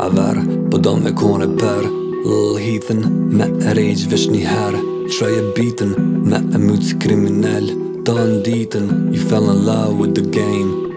Haver, po do me kon reper Le hitin me t're n'vesh një her Qoje bitin me e myt si kriminel Tanë ditën You fell in love with the game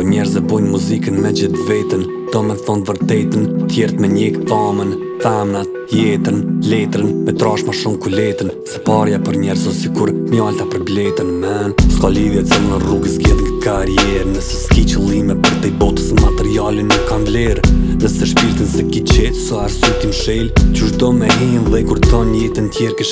Do njerëz e bojnë muzikën me gjetë vetën Do me thonë vërtetën, tjertë me njekë famën Femnat, jetën, letrën, me trash ma shumë kuletën Se parja për njerëz o sikur mjalta për bletën Men, s'ka lidhje cilën rrugë zgjedh në karrierë Nëse s'ki qëllime përtej botës materiale nuk kanë vlerë Nëse shpirtin s'e ki qetë, sa her sytë i mshelë Qysh do me hi në dhe kur tonë jetën tjerë